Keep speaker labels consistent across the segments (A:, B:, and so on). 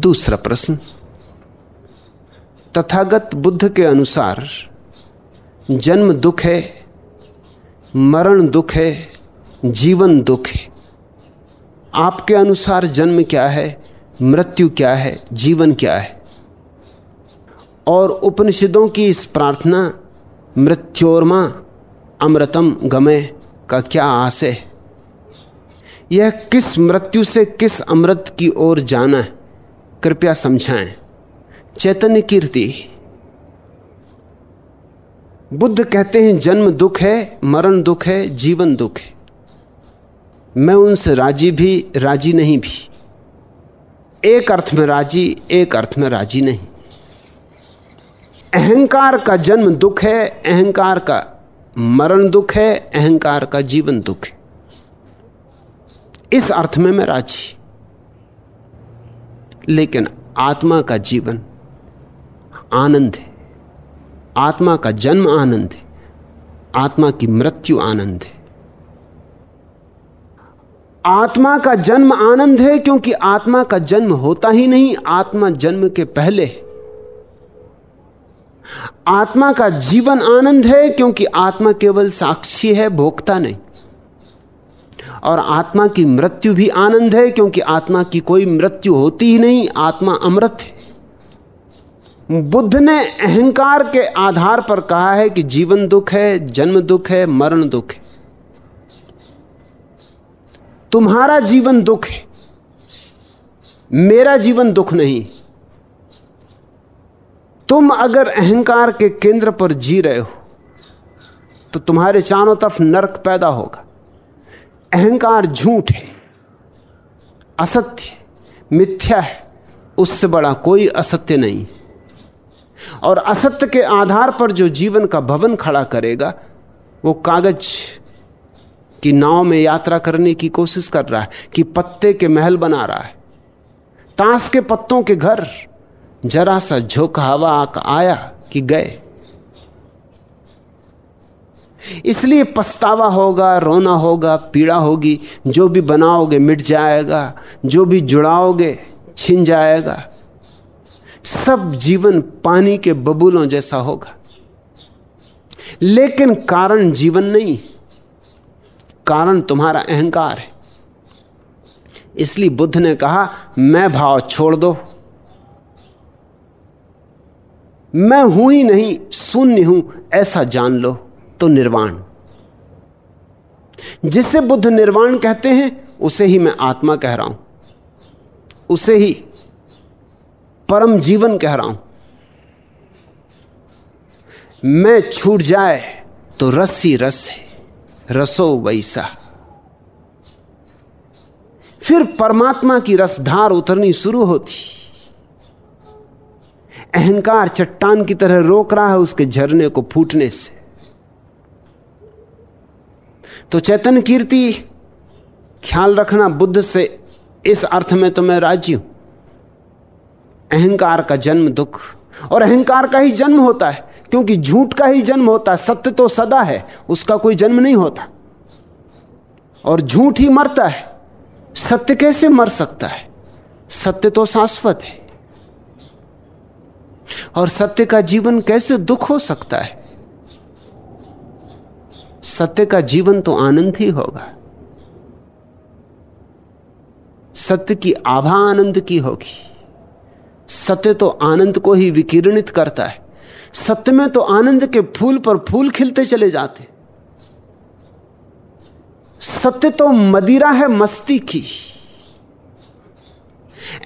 A: दूसरा प्रश्न, तथागत बुद्ध के अनुसार, जन्म दुख है, मरण दुख है, जीवन दुख है। आपके अनुसार जन्म क्या है, मृत्यु क्या है, जीवन क्या है? और उपनिषदों की इस प्रार्थना, मृत्योर्मा अमृतम गमय का क्या आशय है? यह किस मृत्यु से किस अमृत की ओर जाना है? कृपया समझाएँ। चैतन्य कीर्ति। बुद्ध कहते हैं, जन्म दुख है, मरण दुख है, जीवन दुख है। मैं उनसे राज़ी भी, राज़ी नहीं भी। एक अर्थ में राज़ी, एक अर्थ में राज़ी नहीं। अहंकार का जन्म दुख है, अहंकार का मरण दुख है, अहंकार का जीवन दुख है। इस अर्थ में मैं राज़ी। लेकिन आत्मा का जीवन आनंद है। आत्मा का जन्म आनंद है। आत्मा की मृत्यु आनंद है। आत्मा का जन्म आनंद है क्योंकि आत्मा का जन्म होता ही नहीं, आत्मा जन्म के पहले आत्मा का जीवन आनंद है क्योंकि आत्मा केवल साक्षी है, भोक्ता नहीं। और आत्मा की मृत्यु भी आनंद है, क्योंकि आत्मा की कोई मृत्यु होती ही नहीं, आत्मा अमृत है। बुद्ध ने अहंकार के आधार पर कहा है कि जीवन दुख है, जन्म दुख है, मरण दुख है। तुम्हारा जीवन दुख है, मेरा जीवन दुख नहीं। तुम अगर अहंकार के केंद्र पर जी रहे हो तो तुम्हारे चारों तरफ़ नरक पैदा होगा। अहंकार झूठ है, असत्य मिथ्या है, उससे बड़ा कोई असत्य नहीं। और असत्य के आधार पर जो जीवन का भवन खड़ा करेगा, वो कागज़ की नाव में यात्रा करने की कोशिश कर रहा है, कि पत्ते के महल बना रहा है। ताश के पत्तों के घर, जरा सा झोंका हवा आया कि गए। इसलिए पछतावा होगा, रोना होगा, पीड़ा होगी। जो भी बनाओगे, मिट जाएगा। जो भी जुड़ाओगे, छिन जाएगा। सब जीवन पानी के बबूलों जैसा होगा। लेकिन कारण जीवन नहीं। कारण तुम्हारा अहंकार है। इसलिए बुद्ध ने कहा, मैं भाव छोड़ दो। मैं हूँ ही नहीं, शून्य हूँ, ऐसा जान लो। तो निर्वाण। जिसे बुद्ध निर्वाण कहते हैं, उसे ही मैं आत्मा कह रहा हूँ। उसे ही परम जीवन कह रहा हूँ। मैं छूट जाए तो रस ही रस है, रसो वैसा। फिर परमात्मा की रसधार उतरनी शुरू होती। अहंकार चट्टान की तरह रोक रहा है उसके झरने को फूटने से। तो चैतन्य कीर्ति, ख्याल रखना बुद्ध से, इस अर्थ में तो मैं राज़ी हूँ। अहंकार का जन्म दुख, और अहंकार का ही जन्म होता है, क्योंकि झूठ का ही जन्म होता है, सत्य तो सदा है, उसका कोई जन्म नहीं होता। और झूठ ही मरता है, सत्य कैसे मर सकता है? सत्य तो शाश्वत है। और सत्य का जीवन कैसे दुख हो सकता है? सत्य का जीवन तो आनंद ही होगा। सत्य की आभा आनंद की होगी। सत्य तो आनंद को ही विकिरणित करता है। सत्य में तो आनंद के फूल पर फूल खिलते चले जाते। सत्य तो मदिरा है मस्ती की।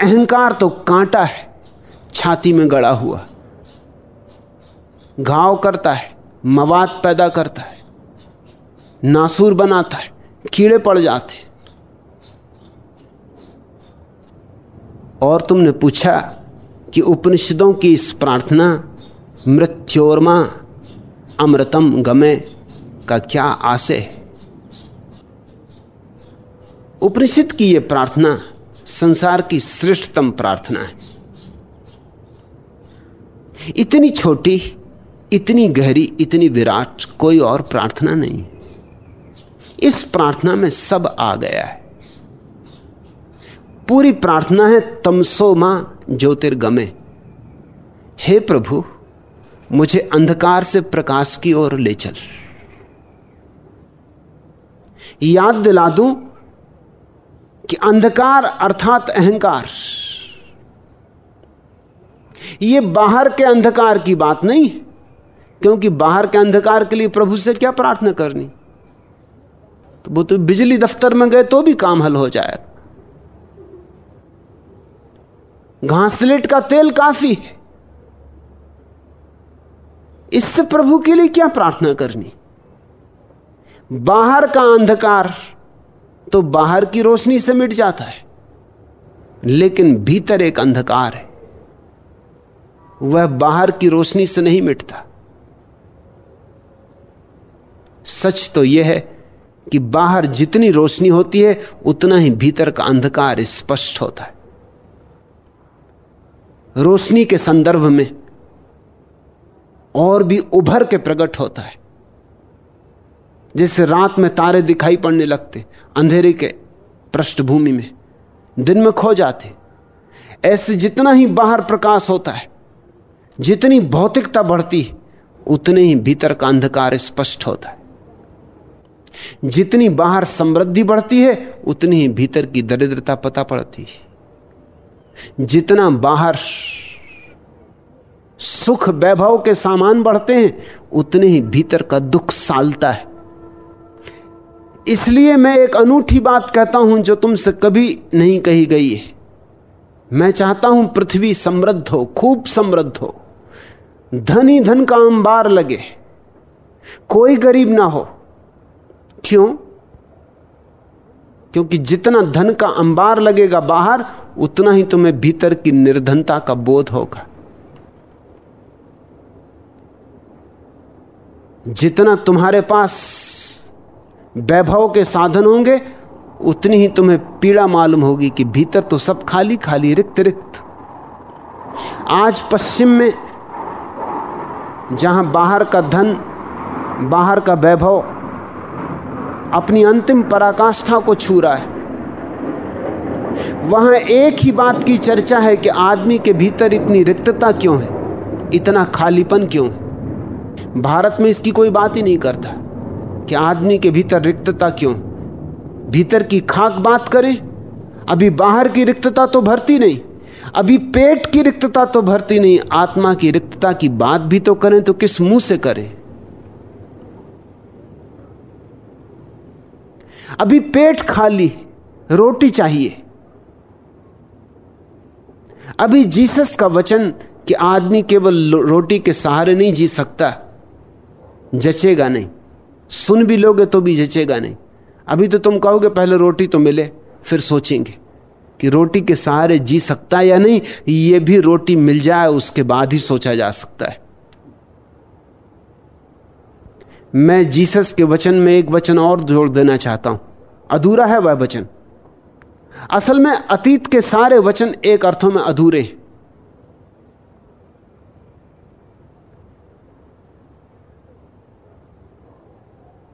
A: अहंकार तो कांटा है, छाती में गड़ा हुआ। घाव करता है, मवाद पैदा करता है। नासूर बनाता है, कीड़े पड़ जाते और तुमने पूछा कि उपनिषदों की इस प्रार्थना, मृत्योर्मा अमृतम गमे का क्या आशय है? उपनिषद की यह प्रार्थना संसार की श्रेष्ठतम प्रार्थना है। इतनी छोटी, इतनी गहरी, इतनी विराट कोई और प्रार्थना नहीं इस प्रार्थना में सब आ गया है। पूरी प्रार्थना है तमसो माँ ज्योतिर्गमे। हे प्रभु, मुझे अंधकार से प्रकाश की ओर ले चल। याद दिला दूँ कि अंधकार अर्थात अहंकार। ये बाहर के अंधकार की बात नहीं, क्योंकि बाहर के अंधकार के लिए प्रभु से क्या प्रार्थना करनी? तो वो तो बिजली दफ्तर में गए तो भी काम हल हो जाएगा घासलेट का तेल काफ़ी है। इससे प्रभु के लिए क्या प्रार्थना करनी? बाहर का अंधकार तो बाहर की रोशनी से मिट जाता है, लेकिन भीतर एक अंधकार है। वह बाहर की रोशनी से नहीं मिटता। सच तो यह है कि बाहर जितनी रोशनी होती है, उतना ही भीतर का अंधकार स्पष्ट होता है। रोशनी के संदर्भ में और भी उभर के प्रकट होता है। जैसे रात में तारे दिखाई पड़ने लगते, अंधेरे के पृष्ठभूमि में, दिन में खो जाते। ऐसे जितना ही बाहर प्रकाश होता है, जितनी भौतिकता बढ़ती, उतने ही भीतर का अंधकार स्पष्ट होता है। जितनी बाहर समृद्धि बढ़ती है, उतनी ही भीतर की दरिद्रता पता पड़ती है। जितना बाहर सुख वैभव के सामान बढ़ते हैं, उतने ही भीतर का दुख सालता है। इसलिए मैं एक अनूठी बात कहता हूँ जो तुमसे कभी नहीं कही गई है। मैं चाहता हूँ पृथ्वी समृद्ध हो, खूब समृद्ध हो। धन ही धन का अंबार लगे। कोई गरीब ना हो। क्यों? क्योंकि जितना धन का अंबार लगेगा बाहर, उतना ही तुम्हें भीतर की निर्धनता का बोध होगा। जितना तुम्हारे पास वैभव के साधन होंगे, उतनी ही तुम्हें पीड़ा मालूम होगी कि भीतर तो सब खाली खाली, रिक्त रिक्त। आज पश्चिम में जहाँ बाहर का धन, बाहर का वैभव अपनी अंतिम पराकाष्ठा को छू रहा है। वहाँ एक ही बात की चर्चा है कि आदमी के भीतर इतनी रिक्तता क्यों है? इतना खालीपन क्यों है? भारत में इसकी कोई बात ही नहीं करता कि आदमी के भीतर रिक्तता क्यों भीतर की खाक बात करें, अभी बाहर की रिक्तता तो भरती नहीं, अभी पेट की रिक्तता तो भरती नहीं, आत्मा की रिक्तता की बात भी तो करें तो किस मुँह से करें? अभी पेट खाली रोटी चाहिए। अभी जीसस का वचन कि आदमी केवल रोटी के सहारे नहीं जी सकता, जचेगा नहीं। सुन भी लोगे तो भी जचेगा नहीं। अभी तो तुम कहोगे पहले रोटी तो मिले, फिर सोचेंगे कि रोटी के सहारे जी सकता है या नहीं, ये भी रोटी मिल जाए, उसके बाद ही सोचा जा सकता है। मैं जीसस के वचन में एक वचन और जोड़ देना चाहता हूँ। अधूरा है वह वचन। असल में अतीत के सारे वचन एक अर्थों में अधूरे हैं।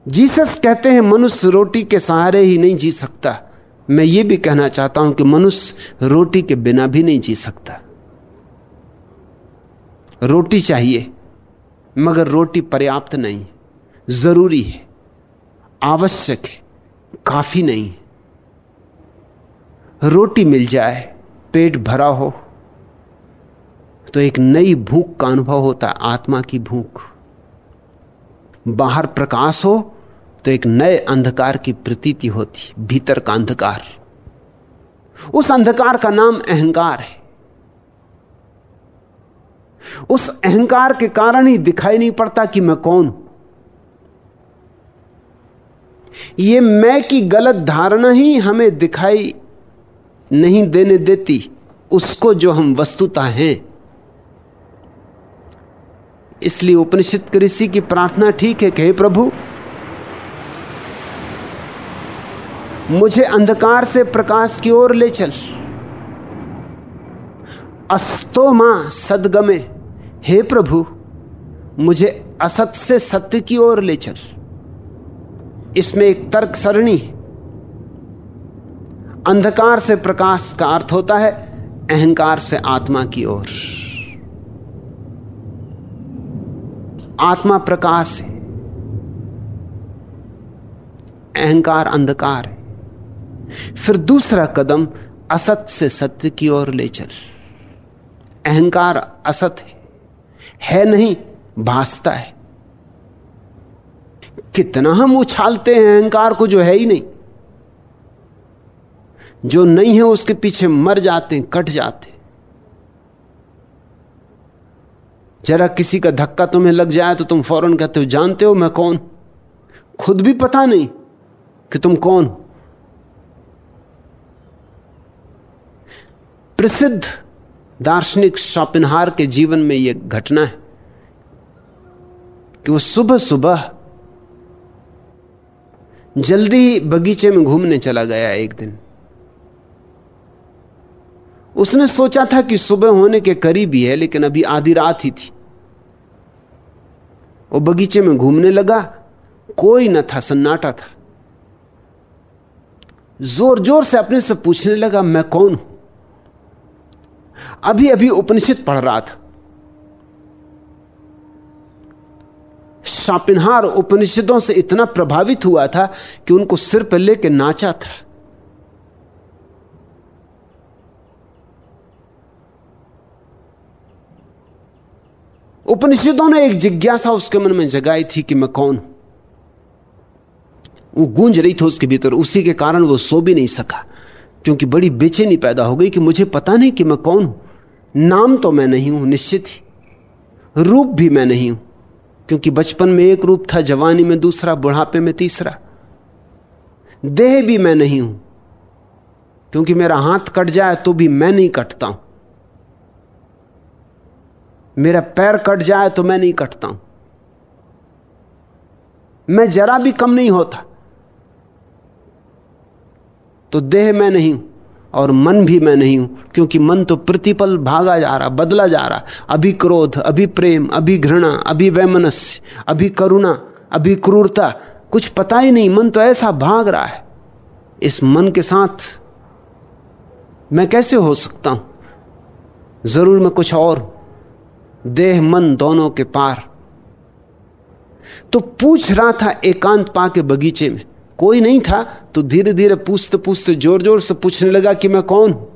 A: जीसस कहते हैं, मनुष्य रोटी के सहारे ही नहीं जी सकता। मैं ये भी कहना चाहता हूँ कि मनुष्य रोटी के बिना भी नहीं जी सकता। रोटी चाहिए, मगर रोटी पर्याप्त नहीं, ज़रूरी है, आवश्यक है। काफ़ी नहीं। रोटी मिल जाए, पेट भरा हो तो एक नई भूख का अनुभव होता है, आत्मा की भूख। बाहर प्रकाश हो तो एक नए अंधकार की प्रतीति होती, भीतर का अंधकार। उस अंधकार का नाम अहंकार है। उस अहंकार के कारण ही दिखाई नहीं पड़ता कि मैं कौन ये मैं की गलत धारणा ही हमें दिखाई नहीं देने देती, उसको जो हम वस्तुता हैं। इसलिए उपनिषद ऋषि की प्रार्थना ठीक है, कहे प्रभु, मुझे अंधकार से प्रकाश की ओर ले चल। अस्तो माँ सदगमे, हे प्रभु, मुझे असत से सत्य की ओर ले चल। इसमें एक तर्क सरणी अंधकार से प्रकाश का अर्थ होता है अहंकार से आत्मा की ओर। आत्मा प्रकाश है। अहंकार अंधकार है। फिर दूसरा कदम असत से सत्य की ओर ले चल। अहंकार असत है। है नहीं, भासता है। कितना हम उछालते हैं, अहंकार को जो है ही नहीं। जो नहीं है, उसके पीछे मर जाते हैं, कट जाते जरा किसी का धक्का तुम्हें लग जाए तो तुम फ़ौरन कहते हो, जानते हो मैं कौन? खुद भी पता नहीं कि तुम कौन। प्रसिद्ध दार्शनिक शॉपिनहार के जीवन में यह घटना है कि वो सुबह सुबह जल्दी ही बगीचे में घूमने चला गया एक दिन। उसने सोचा था कि सुबह होने के करीब ही है, लेकिन अभी आधी रात ही थी। वो बगीचे में घूमने लगा, कोई न था, सन्नाटा था। ज़ोर ज़ोर से अपने से पूछने लगा, मैं कौन हूँ? अभी अभी उपनिषद पढ़ रहा था। शापिनहार उपनिषदों से इतना प्रभावित हुआ था कि उनको सिर पर लेके नाचा था। उपनिषदों ने एक जिज्ञासा उसके मन में जगाई थी कि मैं कौन? हूँ वो गूंज रही थी उसके भीतर, उसी के कारण वो सो भी नहीं सका, क्योंकि बड़ी बेचैनी पैदा हो गई कि मुझे पता नहीं कि मैं कौन। हूँ नाम तो मैं नहीं हूँ, निश्चित ही। रूप भी मैं नहीं हूँ। क्योंकि बचपन में एक रूप था, जवानी में दूसरा, बुढ़ापे में तीसरा। देह भी मैं नहीं हूँ। क्योंकि मेरा हाथ कट जाए तो भी मैं नहीं कटता हूँ। मेरा पैर कट जाए तो मैं नहीं कटता हूँ। मैं जरा भी कम नहीं होता। तो देह मैं नहीं हूँ। और मन भी मैं नहीं हूँ, क्योंकि मन तो प्रतिपल भागा जा रहा, बदला जा रहा। अभी क्रोध, अभी प्रेम, अभी घृणा, अभी वैमनस्य, अभी करुणा, अभी क्रूरता, कुछ पता ही नहीं, मन तो ऐसा भाग रहा है। इस मन के साथ मैं कैसे हो सकता हूँ? ज़रूर मैं कुछ और, देह मन दोनों के पार। तो पूछ रहा था एकांत पा के बगीचे में कोई नहीं था तो धीरे धीरे पूछते पूछते ज़ोर ज़ोर से पूछने लगा कि मैं कौन? हूँ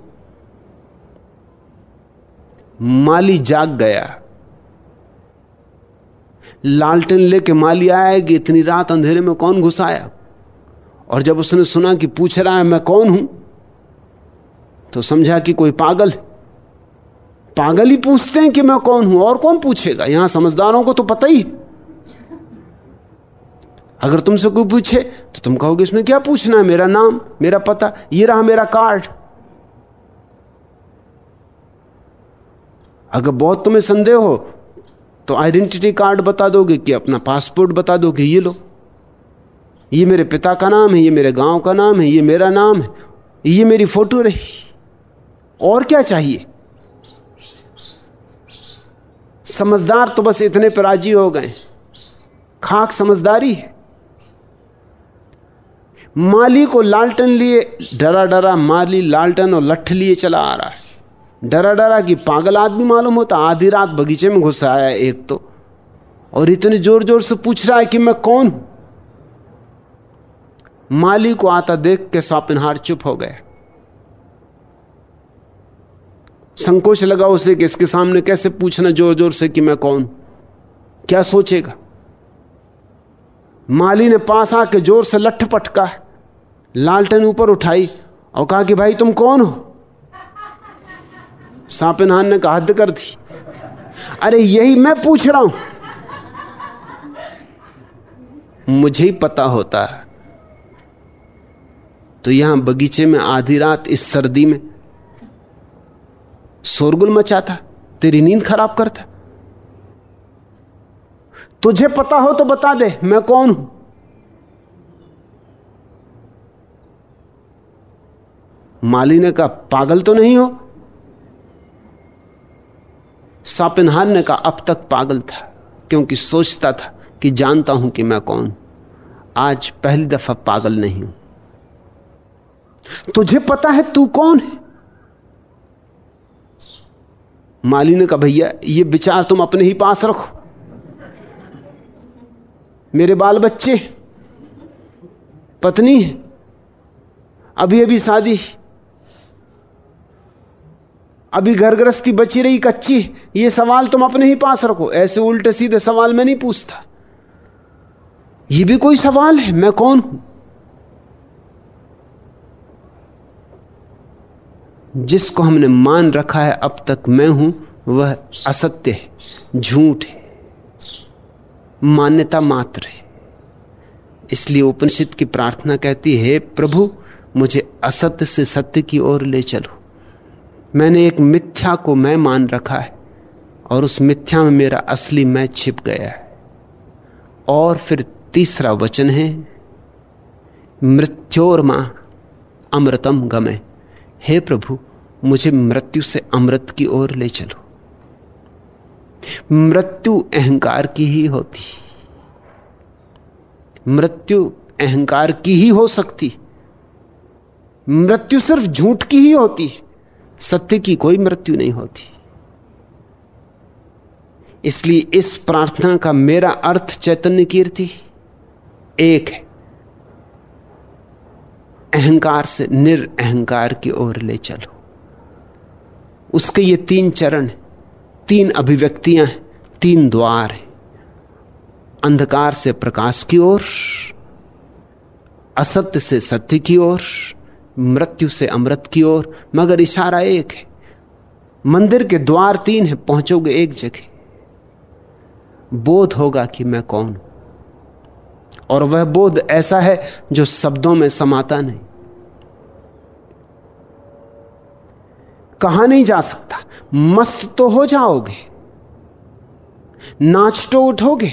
A: माली जाग गया। लालटेन लेके माली आया कि इतनी रात अंधेरे में कौन घुसाया और जब उसने सुना कि पूछ रहा है, मैं कौन हूँ? तो समझा कि कोई पागल पागल ही पूछते हैं कि मैं कौन हूँ? और कौन पूछेगा? यहाँ समझदारों को तो पता ही है। अगर तुमसे कोई पूछे तो तुम कहोगे, इसमें क्या पूछना है? मेरा नाम, मेरा पता, ये रहा मेरा कार्ड। अगर बहुत तुम्हें संदेह हो तो आइडेंटिटी कार्ड बता दोगे कि अपना पासपोर्ट बता दोगे, ये लो। ये मेरे पिता का नाम है, ये मेरे गाँव का नाम है, ये मेरा नाम है, ये मेरी फ़ोटो रही। और क्या चाहिए? समझदार तो बस इतने पर राज़ी हो गए। खाक समझदारी है। माली को लालटन लिए, डरा डरा माली लालटन और लठ लिए चला आ रहा है। डरा डरा कि पागल आदमी मालूम होता, आधी रात बगीचे में घुस आया एक तो। और इतने ज़ोर ज़ोर से पूछ रहा है कि मैं कौन हूँ? माली को आता देख के सापिनहार चुप हो गया। संकोच लगा उसे कि इसके सामने कैसे पूछना ज़ोर ज़ोर से कि मैं कौन क्या सोचेगा? माली ने पास आके ज़ोर से लठ पटका, लालटेन ऊपर उठाई और कहा कि भाई तुम कौन हो? सापिनहान ने कहा, हद कर दी। अरे यही मैं पूछ रहा हूँ। मुझे ही पता होता है तो यहाँ बगीचे में आधी रात इस सर्दी में शोरगुल मचाता, तेरी नींद खराब करता। तुझे पता हो तो बता दे, मैं कौन हूँ? माली ने कहा, पागल तो नहीं हो? सापिनहार ने कहा, अब तक पागल था, क्योंकि सोचता था कि जानता हूँ कि मैं कौन। आज पहली दफ़ा पागल नहीं हूँ। तुझे पता है तू कौन है? माली ने कहा, भैया, ये विचार तुम अपने ही पास रखो। मेरे बाल बच्चे, पत्नी, अभी अभी शादी, अभी घर गृहस्थी बची रही कच्ची, ये सवाल तुम अपने ही पास रखो। ऐसे उल्टे सीधे सवाल मैं नहीं पूछता। ये भी कोई सवाल है, मैं कौन हूँ? जिसको हमने मान रखा है अब तक मैं हूँ, वह असत्य है, झूठ है। मान्यता मात्र है। इसलिए उपनिषद की प्रार्थना कहती है, प्रभु, मुझे असत्य से सत्य की ओर ले चलो। मैंने एक मिथ्या को मैं मान रखा है और उस मिथ्या में मेरा असली मैं छिप गया है। और फिर तीसरा वचन है मृत्योर माँ अमृतम गमे। हे प्रभु, मुझे मृत्यु से अमृत की ओर ले चलो। मृत्यु अहंकार की ही होती। मृत्यु अहंकार की ही हो सकती। मृत्यु सिर्फ़ झूठ की ही होती। है सत्य की कोई मृत्यु नहीं होती। इसलिए इस प्रार्थना का मेरा अर्थ चैतन्य कीर्ति एक है। अहंकार से निरअहकार की ओर ले चलो। उसके ये तीन चरण तीन अभिव्यक्तियाँ हैं, तीन द्वार हैं। अंधकार से प्रकाश की ओर, असत्य से सत्य की ओर, मृत्यु से अमृत की ओर, मगर इशारा एक है। मंदिर के द्वार तीन है, पहुंचोगे एक जगह। बोध होगा कि मैं कौन हूँ। और वह बोध ऐसा है जो शब्दों में समाता नहीं। कहा नहीं जा सकता। मस्त तो हो जाओगे, नाच तो उठोगे।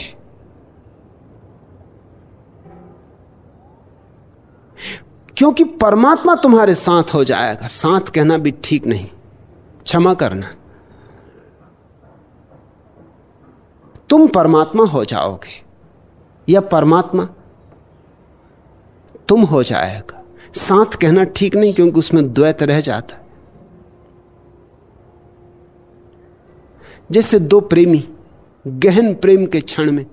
A: क्योंकि परमात्मा तुम्हारे साथ हो जाएगा, साथ कहना भी ठीक नहीं। क्षमा करना। तुम परमात्मा हो जाओगे, या परमात्मा तुम हो जाएगा। साथ कहना ठीक नहीं क्योंकि उसमें द्वैत रह जाता। है जैसे दो प्रेमी गहन प्रेम के क्षण में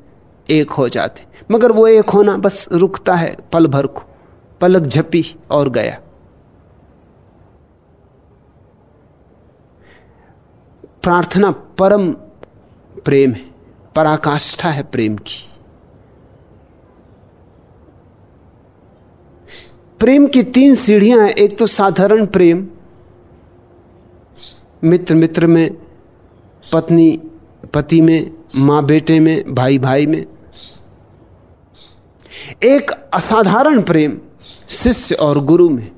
A: एक हो जाते। मगर वो एक होना बस रुकता है, पल भर को। पलक झपी और गया। प्रार्थना परम प्रेम है, पराकाष्ठा है प्रेम की। प्रेम की तीन सीढ़ियाँ हैं। एक तो साधारण प्रेम मित्र मित्र में पत्नी, पति में, माँ बेटे में, भाई भाई में। एक असाधारण प्रेम शिष्य और गुरु में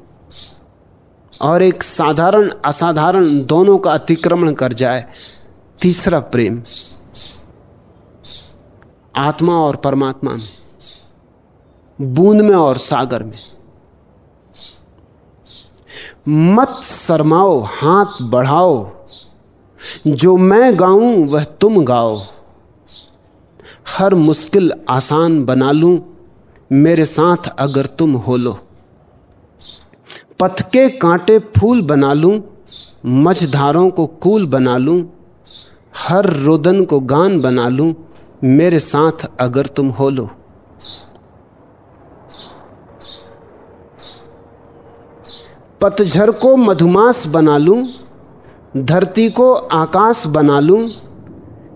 A: और एक साधारण, असाधारण दोनों का अतिक्रमण कर जाए तीसरा प्रेम आत्मा और परमात्मा में, बूंद में और सागर में। मत शर्माओ, हाथ बढ़ाओ जो मैं गाऊं, वह तुम गाओ। हर मुश्किल आसान बना लूँ, मेरे साथ अगर तुम हो लो। पथ के कांटे फूल बना लूँ, मझधारों को कूल बना लूँ, हर रोदन को गान बना लूँ, मेरे साथ अगर तुम हो लो। पतझर को मधुमास बना लूँ धरती को आकाश बना लूँ,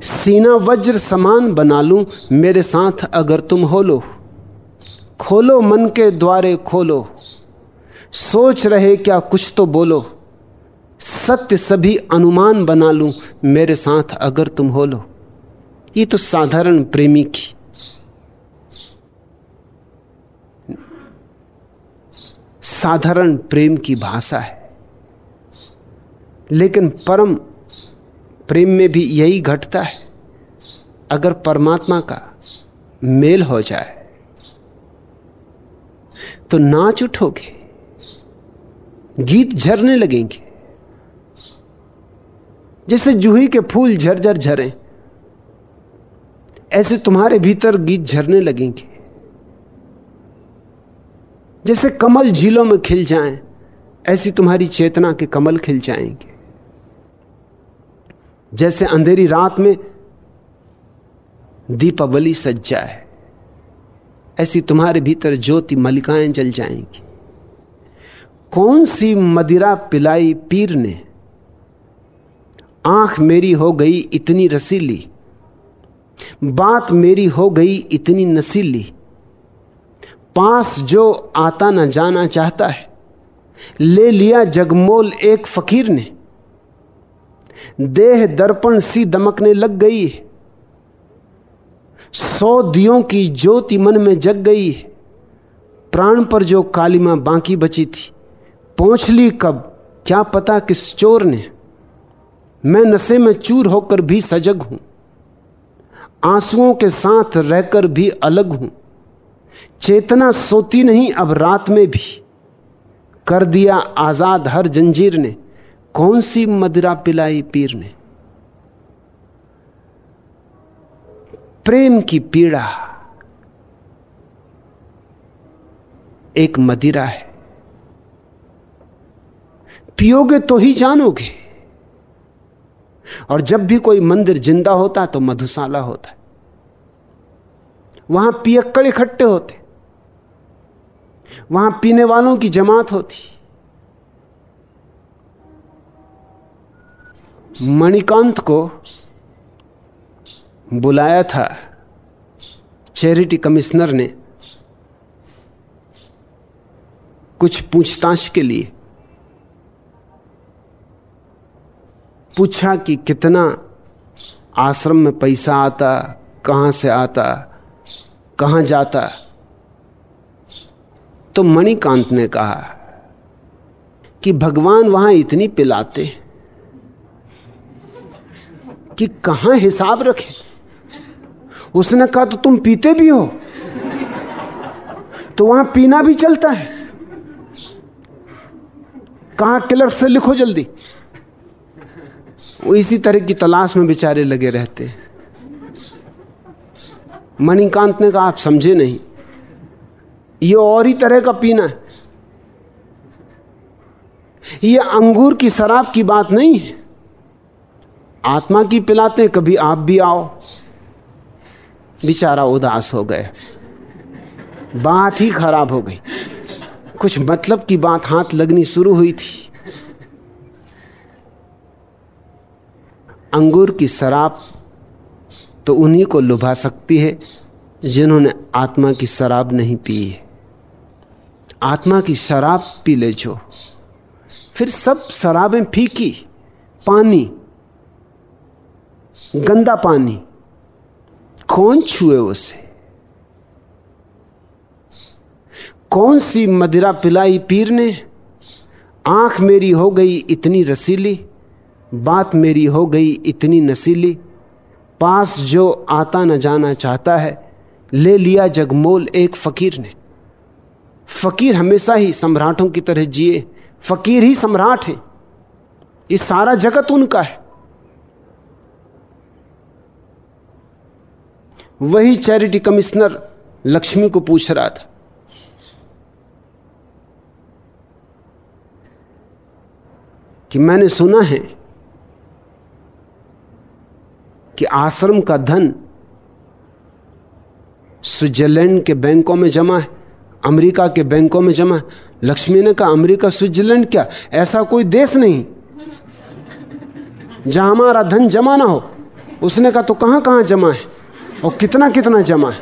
A: सीना वज्र समान बना लूँ, मेरे साथ अगर तुम हो लो खोलो मन के द्वारे खोलो, सोच रहे क्या कुछ तो बोलो, सत्य सभी अनुमान बना लूँ, मेरे साथ अगर तुम हो लो ये तो साधारण प्रेमी की। साधारण प्रेम की भाषा है। लेकिन परम प्रेम में भी यही घटता है। अगर परमात्मा का मेल हो जाए तो नाच उठोगे, गीत झरने लगेंगे। जैसे जूही के फूल झरझर झरे, ऐसे तुम्हारे भीतर गीत झरने लगेंगे। जैसे कमल झीलों में खिल जाएँ, ऐसी तुम्हारी चेतना के कमल खिल जाएँगे। जैसे अंधेरी रात में दीपावली सज जाए, ऐसी तुम्हारे भीतर ज्योति मलिकाएँ जल जाएँगी। कौन सी मदिरा पिलाई पीर ने? आँख मेरी हो गई इतनी रसीली, बात मेरी हो गई इतनी नसीली, पास जो आता न जाना चाहता है, ले लिया जगमोल एक फकीर ने। देह दर्पण सी दमकने लग गई है। सौ दियों की ज्योति मन में जग गई है। प्राण पर जो कालिमा बाकी बची थी, पहुँच ली कब? क्या पता किस चोर ने? मैं नशे में चूर होकर भी सजग हूँ। आंसुओं के साथ रहकर भी अलग हूँ। चेतना सोती नहीं अब रात में भी। कर दिया आज़ाद हर जंजीर ने। कौन सी मदिरा पिलाई पीर ने? प्रेम की पीड़ा एक मदिरा है। पियोगे तो ही जानोगे। और जब भी कोई मंदिर ज़िंदा होता तो मधुशाला होता है। वहाँ पियक्कड़ इकट्ठे होते। वहाँ पीने वालों की जमात होती। मणिकांत को बुलाया था। चैरिटी कमिश्नर ने कुछ पूछताछ के लिए पूछा कि कितना आश्रम में पैसा आता, कहाँ से आता, कहाँ जाता। तो मणिकांत ने कहा कि भगवान वहाँ इतनी पिलाते कि कहाँ हिसाब रखे? उसने कहा तो तुम पीते भी हो तो वहाँ पीना भी चलता है। कहा क्लर्क से लिखो जल्दी? वो इसी तरह की तलाश में बेचारे लगे रहते मणिकांत ने कहा, आप समझे नहीं, ये और ही तरह का पीना है। ये अंगूर की शराब की बात नहीं है। आत्मा की पिलाते कभी आप भी आओ। बेचारा उदास हो गया। बात ही खराब हो गई। कुछ मतलब की बात हाथ लगनी शुरू हुई थी। अंगूर की शराब तो उन्हीं को लुभा सकती है, जिन्होंने आत्मा की शराब नहीं पी है। आत्मा की शराब पी ले जो। फिर सब शराबें फीकी, पानी गंदा पानी। कौन छुए उसे? कौन सी मदिरा पिलाई पीर ने आँख मेरी हो गई इतनी रसीली, बात मेरी हो गई इतनी नसीली। पास जो आता न जाना चाहता है, ले लिया जगमोल एक फकीर ने। फकीर हमेशा ही सम्राटों की तरह जिए, फकीर ही सम्राट है। ये सारा जगत उनका है। वही चैरिटी कमिश्नर लक्ष्मी को पूछ रहा था। कि मैंने सुना है कि आश्रम का धन स्विट्जरलैंड के बैंकों में जमा है, अमेरिका के बैंकों में जमा है। लक्ष्मी ने कहा, अमेरिका, स्विट्जरलैंड क्या? ऐसा कोई देश नहीं। जहाँ हमारा धन जमा ना हो, उसने कहा तो कहाँ कहाँ जमा है? और कितना कितना जमा है?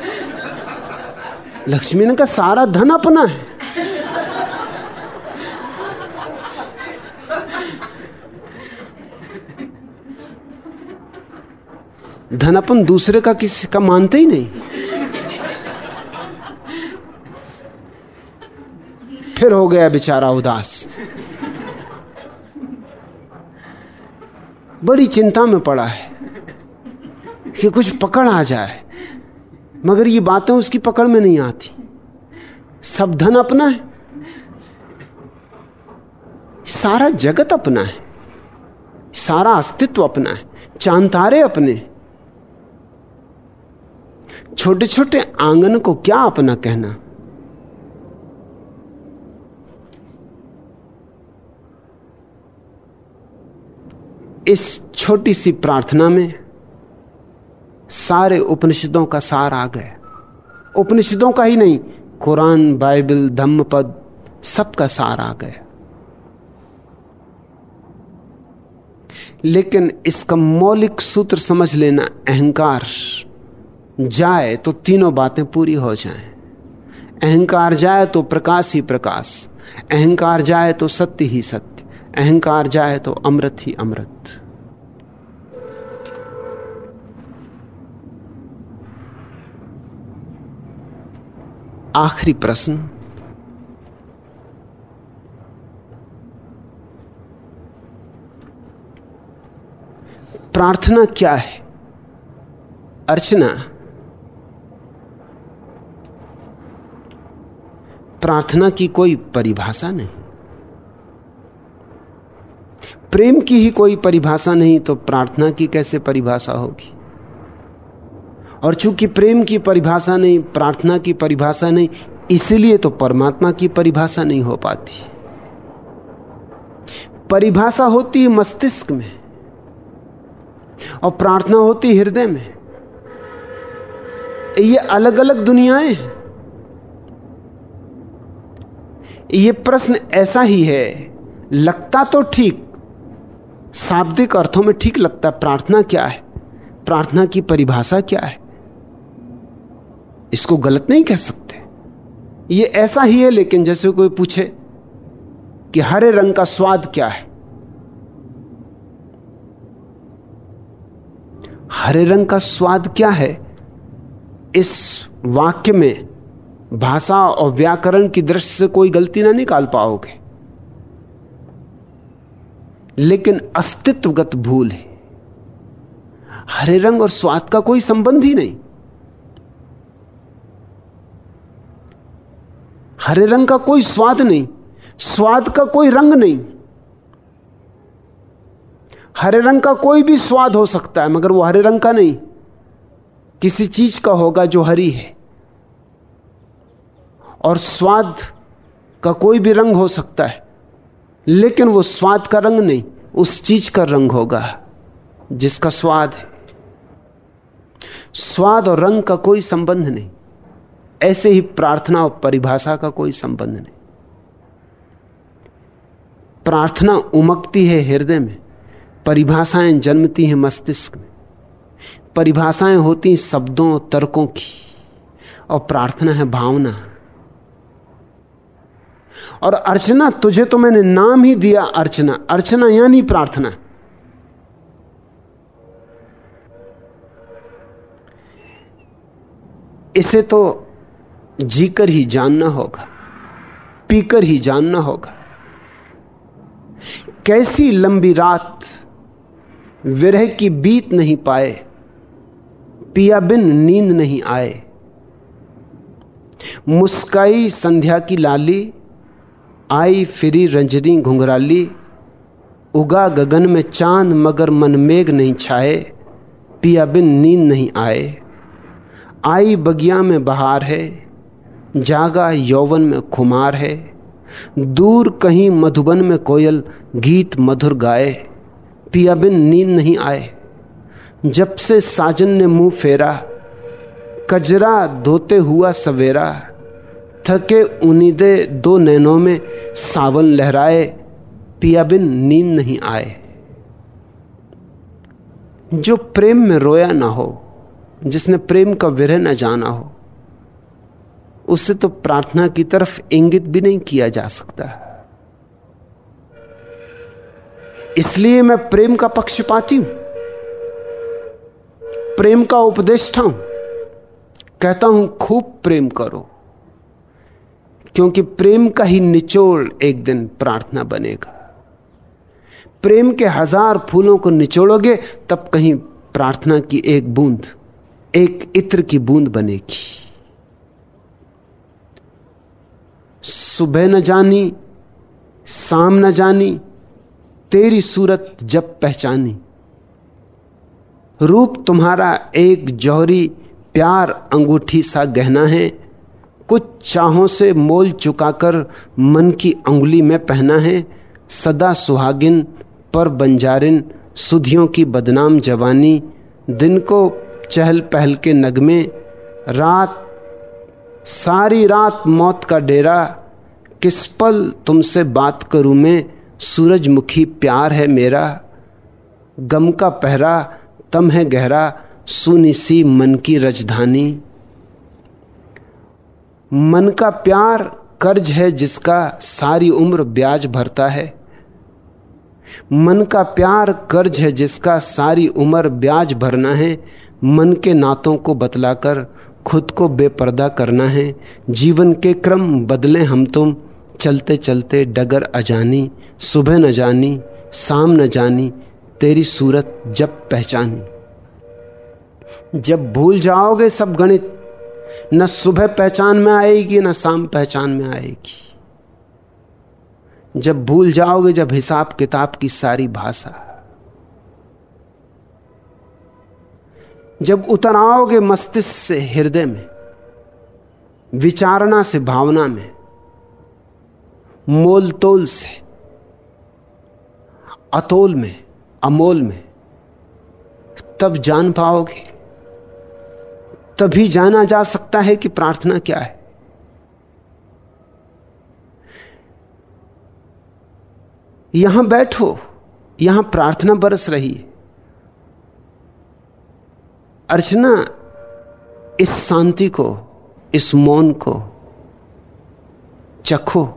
A: लक्ष्मी ने कहा सारा धन अपना है। धन अपन दूसरे का किसी का मानते ही नहीं। फिर हो गया बेचारा उदास। बड़ी चिंता में पड़ा है। कि कुछ पकड़ आ जाए। मगर ये बातें उसकी पकड़ में नहीं आती। सब धन अपना है। सारा जगत अपना है। सारा अस्तित्व अपना है। चाँद तारे अपने। छोटे छोटे आँगन को क्या अपना कहना? इस छोटी सी प्रार्थना में सारे उपनिषदों का सार आ गया उपनिषदों का ही नहीं, कुरान, बाइबल, धम्मपद, सबका सार आ गया लेकिन इसका मौलिक सूत्र समझ लेना अहंकार। जाए तो तीनों बातें पूरी हो जाएँ। अहंकार जाए तो प्रकाश ही प्रकाश। अहंकार जाए तो सत्य ही सत्य। अहंकार जाए तो अमृत ही अमृत। आखिरी प्रश्न। प्रार्थना क्या है? अर्चना। प्रार्थना की कोई परिभाषा नहीं। प्रेम की ही कोई परिभाषा नहीं तो प्रार्थना की कैसे परिभाषा होगी? और चूँकि प्रेम की परिभाषा नहीं, प्रार्थना की परिभाषा नहीं, इसलिए तो परमात्मा की परिभाषा नहीं हो पाती। परिभाषा होती है मस्तिष्क में और प्रार्थना होती हृदय में। ये अलग अलग दुनियाएँ हैं। ये प्रश्न ऐसा ही है, लगता तो ठीक, शाब्दिक अर्थों में ठीक लगता प्रार्थना क्या है? प्रार्थना की परिभाषा क्या है? इसको गलत नहीं कह सकते। ये ऐसा ही है, लेकिन जैसे कोई पूछे कि हरे रंग का स्वाद क्या है? हरे रंग का स्वाद क्या है? इस वाक्य में भाषा और व्याकरण की दृष्टि से कोई गलती ना निकाल पाओगे। लेकिन अस्तित्वगत भूल है। हरे रंग और स्वाद का कोई संबंध ही नहीं। हरे रंग का कोई स्वाद नहीं, स्वाद का कोई रंग नहीं। हरे रंग का कोई भी स्वाद हो सकता है, मगर वो हरे रंग का नहीं। किसी चीज़ का होगा जो हरी है। और स्वाद का कोई भी रंग हो सकता है, लेकिन वो स्वाद का रंग नहीं, उस चीज़ का रंग होगा, जिसका स्वाद है। स्वाद और रंग का कोई संबंध नहीं। ऐसे ही प्रार्थना और परिभाषा का कोई संबंध नहीं। प्रार्थना उमकती है हृदय में, परिभाषाएँ जन्मती हैं मस्तिष्क में। परिभाषाएँ होती शब्दों और तर्कों की, और प्रार्थना है भावना। और अर्चना, तुझे तो मैंने नाम ही दिया अर्चना। अर्चना यानी प्रार्थना। इसे तो जीकर ही जानना होगा, पीकर ही जानना होगा। कैसी लंबी रात विरह की बीत नहीं पाए, पिया बिन नींद नहीं आए। मुस्काई संध्या की लाली, आई फिरी रंजनी घुंघराली, उगा गगन में चाँद मगर मन मेघ नहीं छाए, पिया बिन नींद नहीं आए। आई बगिया में बहार है जागा यौवन में खुमार है, दूर कहीं मधुबन में कोयल गीत मधुर गाए, पिया बिन नींद नहीं आए। जब से साजन ने मुँह फेरा, कजरा धोते हुआ सवेरा, थके उनीदे दो नैनों में सावन लहराए, पिया बिन नींद नहीं आए। जो प्रेम में रोया ना हो, जिसने प्रेम का विरह न जाना हो उससे तो प्रार्थना की तरफ़ इंगित भी नहीं किया जा सकता। इसलिए मैं प्रेम का पक्षपाती हूँ। प्रेम का उपदेष्टा हूँ। कहता हूँ, खूब प्रेम करो, क्योंकि प्रेम का ही निचोड़ एक दिन प्रार्थना बनेगा। प्रेम के हज़ार फूलों को निचोड़ोगे, तब कहीं प्रार्थना की एक बूंद, एक इत्र की बूंद बनेगी। सुबह न जानी, शाम न जानी, तेरी सूरत जब पहचानी। रूप तुम्हारा एक जौहरी प्यार अंगूठी सा गहना है, कुछ चाहों से मोल चुकाकर मन की अंगुली में पहना है, सदा सुहागिन पर बंजारिन सुधियों की बदनाम जवानी, दिन को चहल पहल के नगमे, रात सारी रात मौत का डेरा, किस पल तुमसे बात करूँ मैं? सूरजमुखी प्यार है मेरा, गम का पहरा तम है गहरा, सुनी सी मन की रजधानी। मन का प्यार कर्ज है जिसका सारी उम्र ब्याज भरता है। मन का प्यार कर्ज है जिसका सारी उम्र ब्याज भरना है। मन के नातों को बतलाकर खुद को बेपर्दा करना है। जीवन के क्रम बदले हम तुम। चलते चलते डगर अजानी, सुबह न जानी, शाम न जानी, तेरी सूरत जब पहचानी। जब भूल जाओगे सब गणित, न सुबह पहचान में आएगी, न शाम पहचान में आएगी। जब भूल जाओगे, जब हिसाब किताब की सारी भाषा। जब उतर आओगे मस्तिष्क से हृदय में, विचारणा से भावना में मोल तोल से, अतोल में, अमोल में, तब जान पाओगे। तभी जाना जा सकता है कि प्रार्थना क्या है। यहाँ बैठो, यहाँ प्रार्थना बरस रही है। अर्चना इस शांति को, इस मौन को चखो।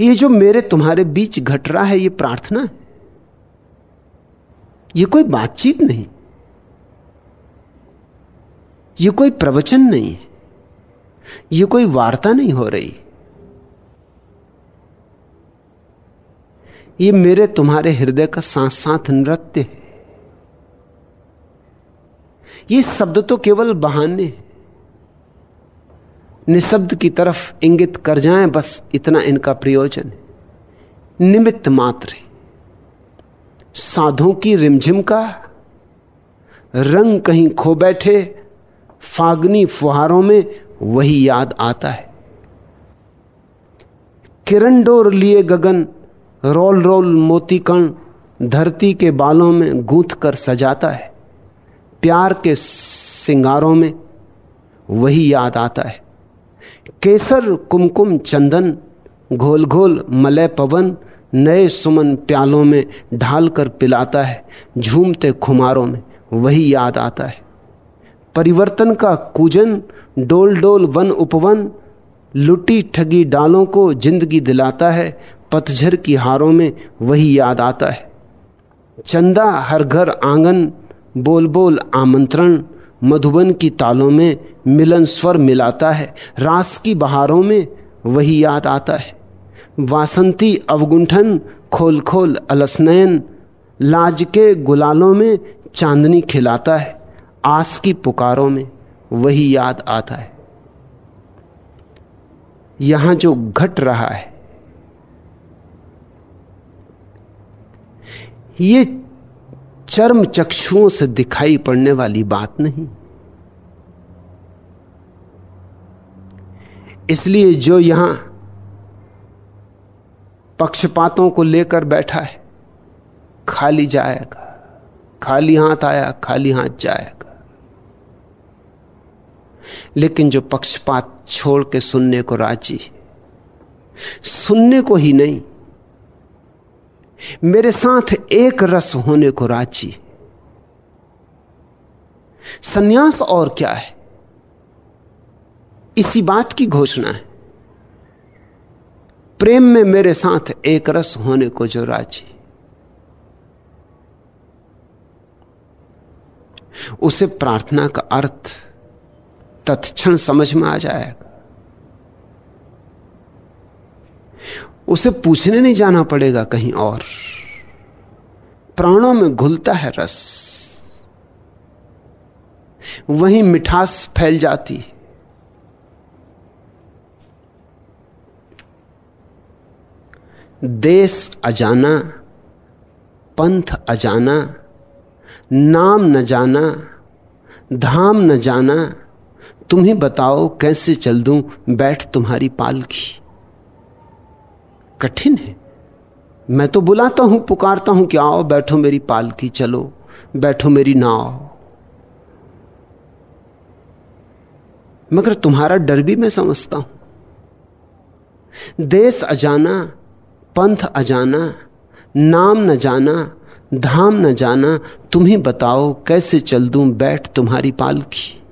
A: ये जो मेरे तुम्हारे बीच घट रहा है, ये प्रार्थना है। ये कोई बातचीत नहीं। ये कोई प्रवचन नहीं है। ये कोई वार्ता नहीं हो रही। ये मेरे तुम्हारे हृदय का साथ साथ नृत्य है। ये शब्द तो केवल बहाने निशब्द की तरफ़ इंगित कर जाएँ, बस इतना इनका प्रयोजन है। निमित्त मात्र साधों की रिमझिम का रंग कहीं खो बैठे, फागनी फुहारों में वही याद आता है। किरण डोर लिए गगन, रोल रोल मोती कण धरती के बालों में गूंथ कर सजाता है। प्यार के सिंगारों में वही याद आता है। केसर, कुमकुम, चंदन घोल घोल मलय पवन नए सुमन प्यालों में ढाल कर पिलाता है, झूमते खुमारों में वही याद आता है। परिवर्तन का कूजन डोल डोल वन उपवन, लुटी ठगी डालों को ज़िंदगी दिलाता है, पतझर की हारों में वही याद आता है। चंदा, हर घर आँगन बोल बोल आमंत्रण मधुबन की तालों में मिलन स्वर मिलाता है। रास की बहारों में वही याद आता है। वासंती अवगुंठन खोल खोल अलसनयन, लाज के गुलालों में चांदनी खिलाता है। आस की पुकारों में वही याद आता है। यहाँ जो घट रहा है, ये चर्म चक्षुओं से दिखाई पड़ने वाली बात नहीं। इसलिए जो यहाँ पक्षपातों को लेकर बैठा है, खाली जाएगा, खाली हाथ आया, खाली हाथ जाएगा। लेकिन जो पक्षपात छोड़ के सुनने को राज़ी सुनने को ही नहीं मेरे साथ एक रस होने को राज़ी सन्यास और क्या है? इसी बात की घोषणा है। प्रेम में मेरे साथ एक रस होने को जो राज़ी उसे प्रार्थना का अर्थ तत्क्षण समझ में आ जाएगा। उसे पूछने नहीं जाना पड़ेगा कहीं और। प्राणों में घुलता है रस। वहीं मिठास फैल जाती देश अजाना, पंथ अजाना, नाम न जाना, धाम न जाना तुम ही बताओ कैसे चल दूँ बैठ तुम्हारी पाल की कठिन है। मैं तो बुलाता हूँ, पुकारता हूँ कि आओ, बैठो मेरी पालकी, चलो, बैठो मेरी नाव। मगर तुम्हारा डर भी मैं समझता हूँ। देश अजाना, पंथ अजाना, नाम न जाना, धाम न जाना, तुम ही बताओ कैसे चल दूँ बैठ तुम्हारी पालकी।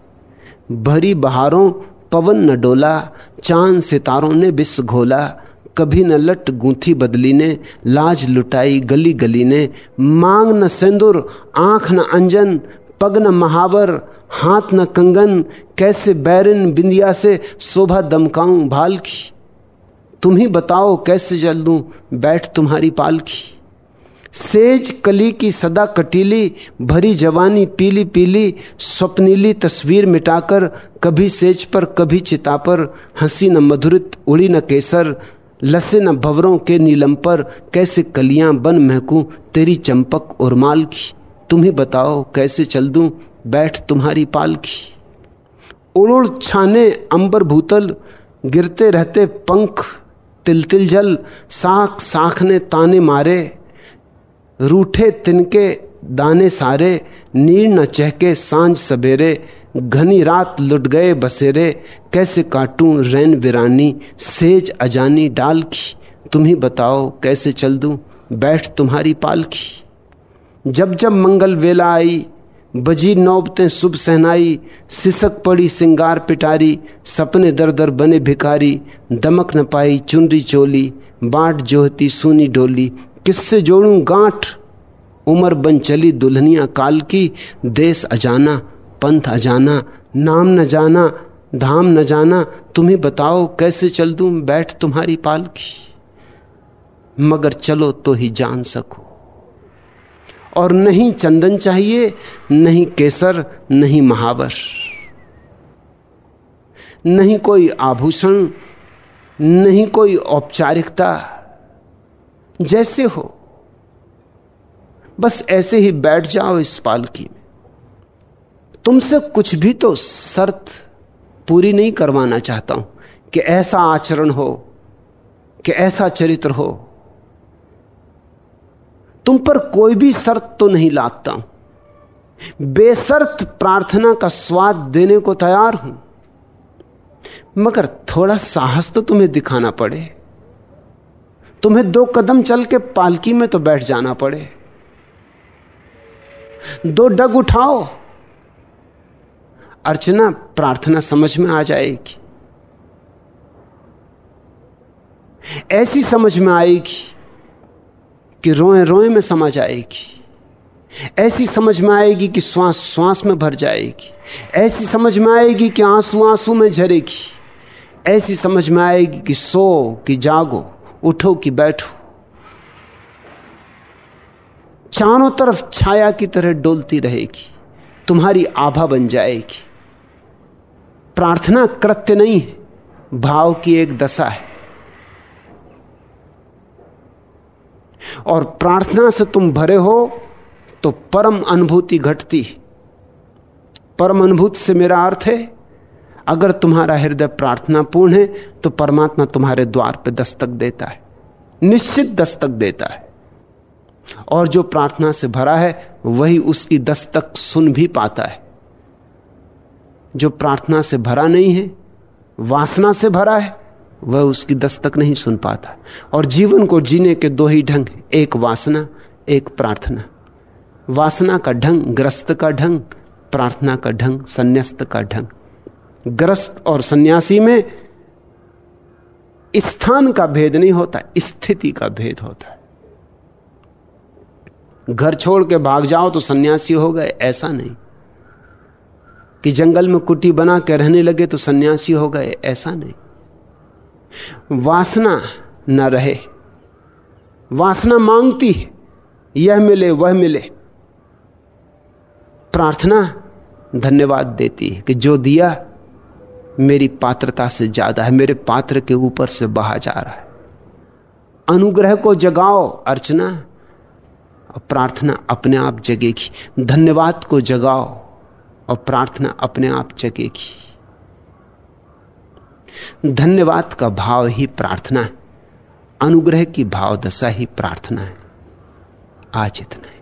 A: भरी बहारों पवन न डोला, चाँद सितारों ने बिस घोला कभी न लट गूंथी बदली ने, लाज लुटाई गली गली ने। मांग न सिंदूर, आँख न अंजन, पग न महावर, हाथ न कंगन। कैसे बैरन बिंदिया से शोभा दमकाऊं भाल की? तुम ही बताओ कैसे जल दूँ बैठ तुम्हारी पालकी सेज कली की सदा कटीली, भरी जवानी पीली पीली। स्वप्नीली तस्वीर मिटाकर कभी सेज पर, कभी चिता पर। हँसी न मधुरित, उड़ी न केसर। लसे न भवरों के नीलम पर कैसे कलियाँ बन महकूं तेरी चंपक और माल की। तुम ही बताओ, कैसे चल दूँ बैठ तुम्हारी पालकी उड़ छाने अंबर भूतल, गिरते रहते पंख तिल तिल जल, साख साख ने ताने मारे। रूठे तिनके दाने सारे नीर न चहके साँझ सवेरे। घनी रात लुट गए बसेरे, कैसे काटूं रैन विरानी, सेज अजानी डाल की तुम ही बताओ कैसे चल दूँ बैठ तुम्हारी पालकी जब जब मंगल वेला आई, बजी नौबतें शुभ सहनाई, सिसक पड़ी सिंगार पिटारी, सपने दर दर बने भिकारी दमक न पाई चुनरी चोली, बाट जोहती सूनी डोली, किससे जोड़ूं गांठ? उमर बन चली दुल्हनिया काल की, देश अजाना पंथ अजाना, नाम न जाना, धाम न जाना, तुम्हें बताओ कैसे चल दूँ बैठ तुम्हारी पाल की मगर चलो तो ही जान सको। और नहीं चंदन चाहिए, नहीं केसर, नहीं महावर। नहीं कोई आभूषण, नहीं कोई औपचारिकता। जैसे हो, बस ऐसे ही बैठ जाओ इस पालकी में। तुमसे कुछ भी तो शर्त पूरी नहीं करवाना चाहता हूँ कि ऐसा आचरण हो, कि ऐसा चरित्र हो। तुम पर कोई भी शर्त तो नहीं लादता हूँ। बेसर्त प्रार्थना का स्वाद देने को तैयार हूँ। मगर थोड़ा साहस तो तुम्हें दिखाना पड़े। तुम्हें दो कदम चल के पालकी में तो बैठ जाना पड़े। दो डग उठाओ। अर्चना प्रार्थना समझ में आ जाएगी। ऐसी समझ में आएगी कि रोए रोए में समझ आएगी। ऐसी समझ में आएगी कि श्वास श्वास में भर जाएगी। ऐसी समझ में आएगी कि आँसू आँसू में झरेगी। ऐसी समझ में आएगी कि सो, कि जागो, उठो, कि बैठो। चारों तरफ़ छाया की तरह डोलती रहेगी। तुम्हारी आभा बन जाएगी। प्रार्थना कृत्य नहीं है भाव की एक दशा है। और प्रार्थना से तुम भरे हो तो परम अनुभूति घटती परम अनुभूति से मेरा अर्थ है, अगर तुम्हारा हृदय प्रार्थना पूर्ण है तो परमात्मा तुम्हारे द्वार पर दस्तक देता है, निश्चित दस्तक देता है। और जो प्रार्थना से भरा है, वही उसकी दस्तक सुन भी पाता है। जो प्रार्थना से भरा नहीं है, वासना से भरा है, वह उसकी दस्तक नहीं सुन पाता। और जीवन को जीने के दो ही ढंग एक वासना, एक प्रार्थना। वासना का ढंग, ग्रस्त का ढंग, प्रार्थना का ढंग, संन्यास्त का ढंग। ग्रस्त और सन्यासी में स्थान का भेद नहीं होता, स्थिति का भेद होता है। घर छोड़ के भाग जाओ तो सन्यासी हो गए, ऐसा नहीं। कि जंगल में कुटी बना के रहने लगे तो सन्यासी हो गए, ऐसा नहीं। वासना न रहे। वासना मांगती है, यह मिले, वह मिले। प्रार्थना धन्यवाद देती है कि जो दिया, मेरी पात्रता से ज़्यादा है, मेरे पात्र के ऊपर से बहा जा रहा है। अनुग्रह को जगाओ, अर्चना। और प्रार्थना अपने आप जगेगी। धन्यवाद को जगाओ। और प्रार्थना अपने आप चकेगी धन्यवाद का भाव ही प्रार्थना है। अनुग्रह की भाव दशा ही प्रार्थना है। आज इतना है।